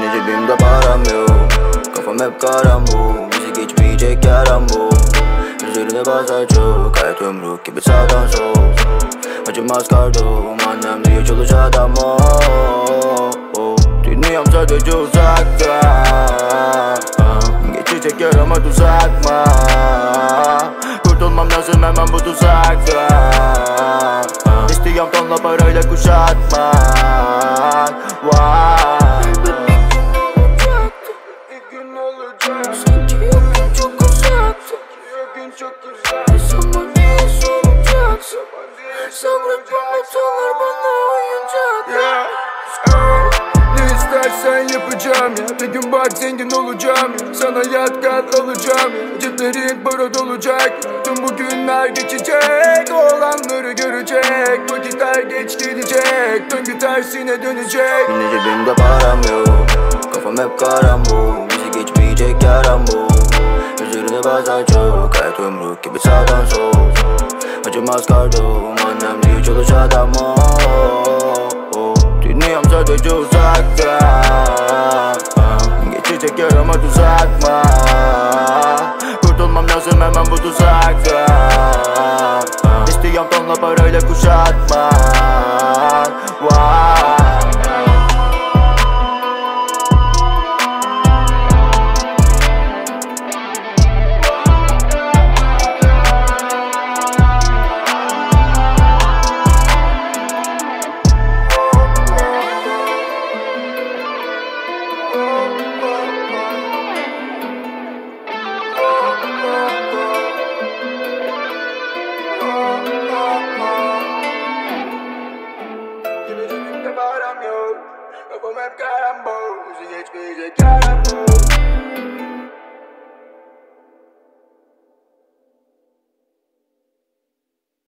cebimde param yok. Kafam hep karambol Bizi geçmeyecek yaram bu Üzerine bazen çok Hayat yumruk gibi sağdan sol. Acımaz kardom Annem diyor çalış adam o oh. Dünyam sadece uzakta. Geçecek yarama tuzak mı? Kurtulmam lazım hemen bu tuzaktan İstiyorum tonla parayla kuşatmak Vay çok güzel. Ne zaman diye soracaksın? Sabret bana oyuncak. Ya, Ne istersen yapacağım ya. Bir gün bak zengin olacağım ya. Sana yat kat alacağım ya. Ceplerin para dolacak Tüm bu günler geçecek. Olanları görecek. Vakitler geç gidecek. Döngü tersine dönecek. Yine cebimde param yok. Kafam hep karambol Yumruk gibi sağdan sol Acımaz kardom Annem diyor çalış adam. Dünyam sadece uzakta Geçecek yarama tuzak mı? Kurtulmam lazım hemen bu tuzaktan İstiyorum tonla parayla kuşatmak Vay param yok Kafam hep karambol Bizi geçmeyecek yaram bu